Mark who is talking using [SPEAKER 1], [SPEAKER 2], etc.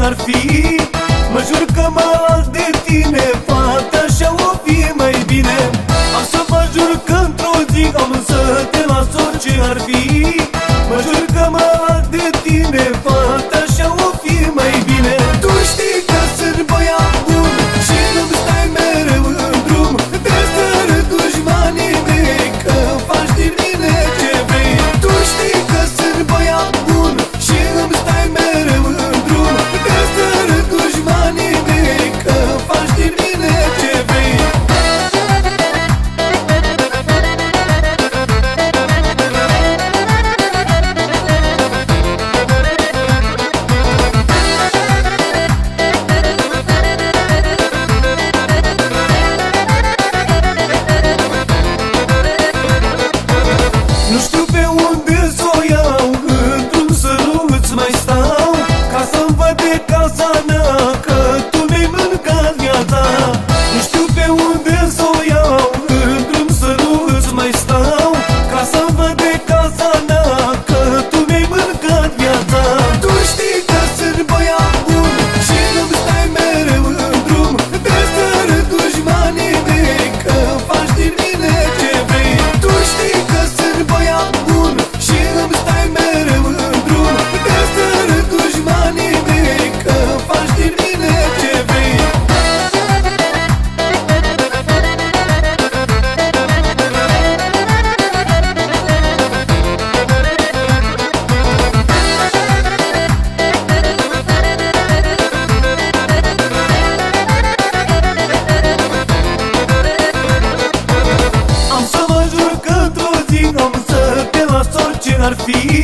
[SPEAKER 1] ar fi. Mă jur că mă las de tine Fata așa o fi mai bine. Am să mă jur că într-o zi Am să te las orice ar fi. Mă jur că mă las de tine Yunanistan perfil